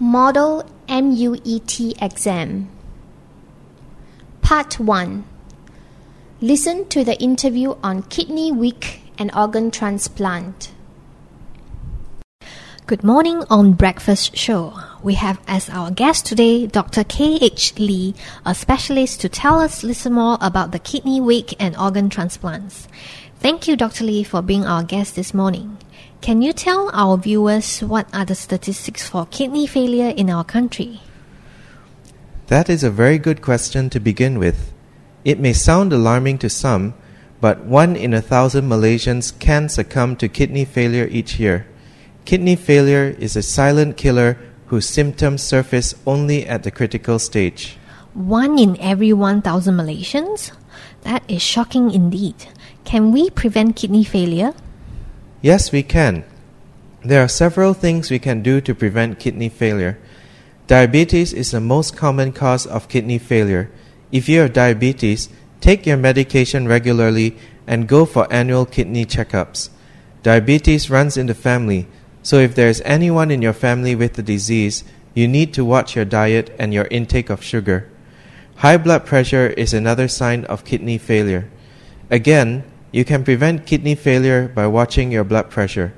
Model MUET exam. Part 1 Listen to the interview on Kidney Week and organ transplant. Good morning on Breakfast Show. We have as our guest today Dr. K.H. Lee, a specialist to tell us listen more about the Kidney Week and organ transplants. Thank you, Dr. Lee, for being our guest this morning. Can you tell our viewers what are the statistics for kidney failure in our country? That is a very good question to begin with. It may sound alarming to some, but one in a thousand Malaysians can succumb to kidney failure each year. Kidney failure is a silent killer whose symptoms surface only at the critical stage. One in every 1,000 Malaysians? That is shocking indeed. Can we prevent kidney failure? Yes, we can. There are several things we can do to prevent kidney failure. Diabetes is the most common cause of kidney failure. If you have diabetes, take your medication regularly and go for annual kidney checkups. Diabetes runs in the family, so if there is anyone in your family with the disease, you need to watch your diet and your intake of sugar. High blood pressure is another sign of kidney failure. Again, you can prevent kidney failure by watching your blood pressure.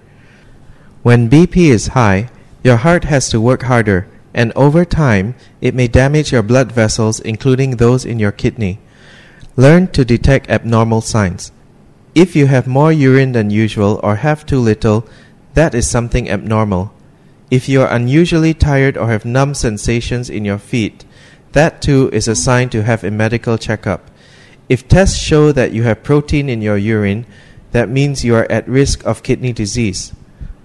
When BP is high, your heart has to work harder, and over time, it may damage your blood vessels, including those in your kidney. Learn to detect abnormal signs. If you have more urine than usual or have too little, that is something abnormal. If you are unusually tired or have numb sensations in your feet, that too is a sign to have a medical checkup. If tests show that you have protein in your urine, that means you are at risk of kidney disease.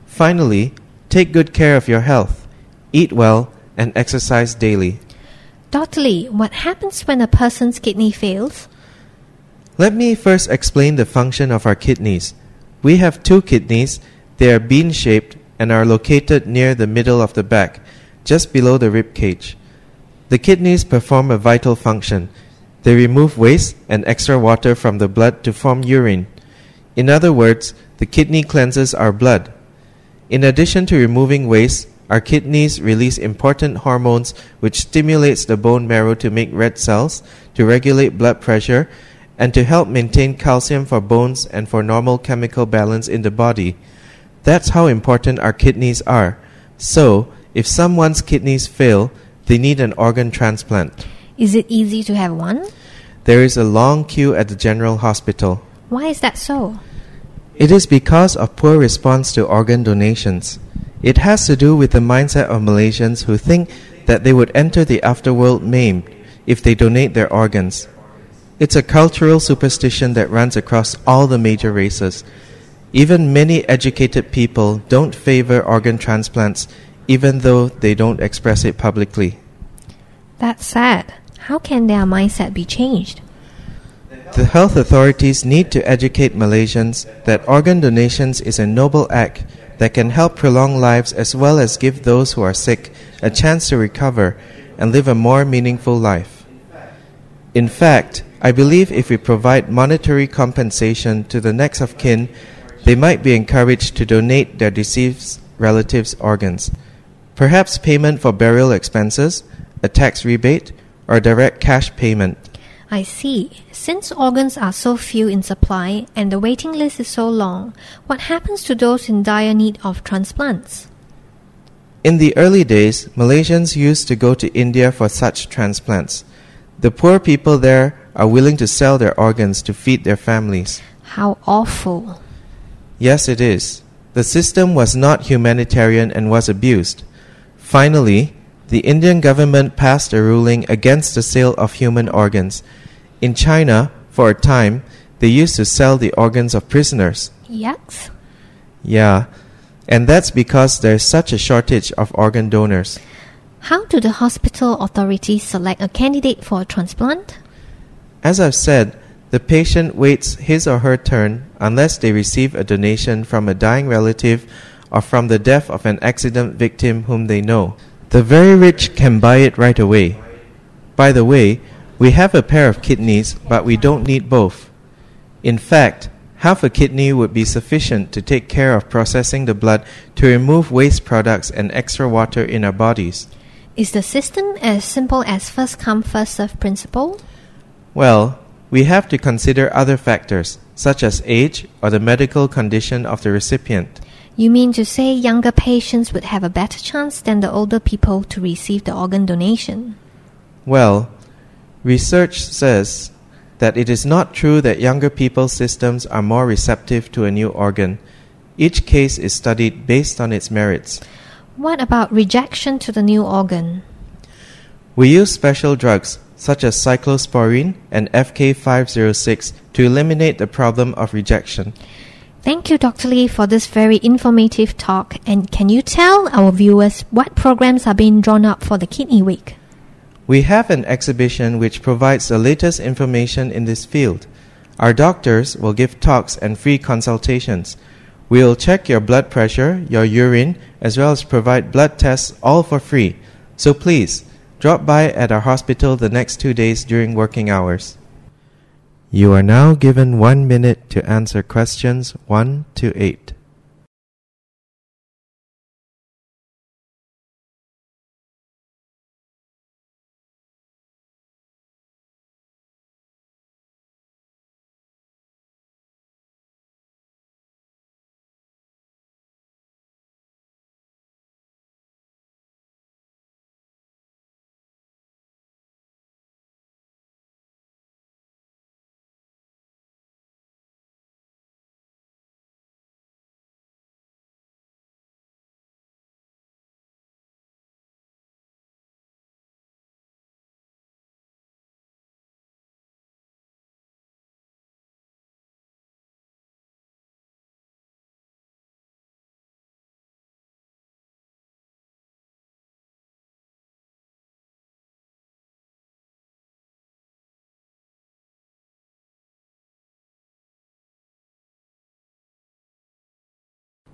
Finally, take good care of your health. Eat well and exercise daily. Dr. Lee, what happens when a person's kidney fails? Let me first explain the function of our kidneys. We have two kidneys. They are bean shaped and are located near the middle of the back, just below the rib cage. The kidneys perform a vital function. They remove waste and extra water from the blood to form urine. In other words, the kidney cleanses our blood. In addition to removing waste, our kidneys release important hormones which stimulates the bone marrow to make red cells, to regulate blood pressure, and to help maintain calcium for bones and for normal chemical balance in the body. That's how important our kidneys are. So, if someone's kidneys fail, they need an organ transplant. Is it easy to have one? There is a long queue at the general hospital. Why is that so? It is because of poor response to organ donations. It has to do with the mindset of Malaysians who think that they would enter the afterworld maimed if they donate their organs. It's a cultural superstition that runs across all the major races. Even many educated people don't favor organ transplants even though they don't express it publicly. That's sad. How can their mindset be changed? The health authorities need to educate Malaysians that organ donations is a noble act that can help prolong lives as well as give those who are sick a chance to recover and live a more meaningful life. In fact, I believe if we provide monetary compensation to the next of kin, they might be encouraged to donate their deceased relatives' organs. Perhaps payment for burial expenses, a tax rebate, or direct cash payment. I see. Since organs are so few in supply and the waiting list is so long, what happens to those in dire need of transplants? In the early days, Malaysians used to go to India for such transplants. The poor people there are willing to sell their organs to feed their families. How awful. Yes, it is. The system was not humanitarian and was abused. Finally, the Indian government passed a ruling against the sale of human organs. In China, for a time, they used to sell the organs of prisoners. Yucks. Yeah, and that's because there's such a shortage of organ donors. How do the hospital authorities select a candidate for a transplant? As I've said, the patient waits his or her turn unless they receive a donation from a dying relative or from the death of an accident victim whom they know. The very rich can buy it right away. By the way, we have a pair of kidneys, but we don't need both. In fact, Half a kidney would be sufficient to take care of processing the blood to remove waste products and extra water in our bodies. Is the system as simple as first come, first serve principle? Well, we have to consider other factors, such as age or the medical condition of the recipient. You mean to say younger patients would have a better chance than the older people to receive the organ donation? Well, research says that it is not true that younger people's systems are more receptive to a new organ. Each case is studied based on its merits. What about rejection to the new organ? We use special drugs such as cyclosporine and FK506 to eliminate the problem of rejection. Thank you, Dr. Lee, for this very informative talk. And can you tell our viewers what programs are being drawn up for the Kidney Week? We have an exhibition which provides the latest information in this field. Our doctors will give talks and free consultations. We will check your blood pressure, your urine, as well as provide blood tests all for free. So please, drop by at our hospital the next two days during working hours. You are now given one minute to answer questions 1 to 8.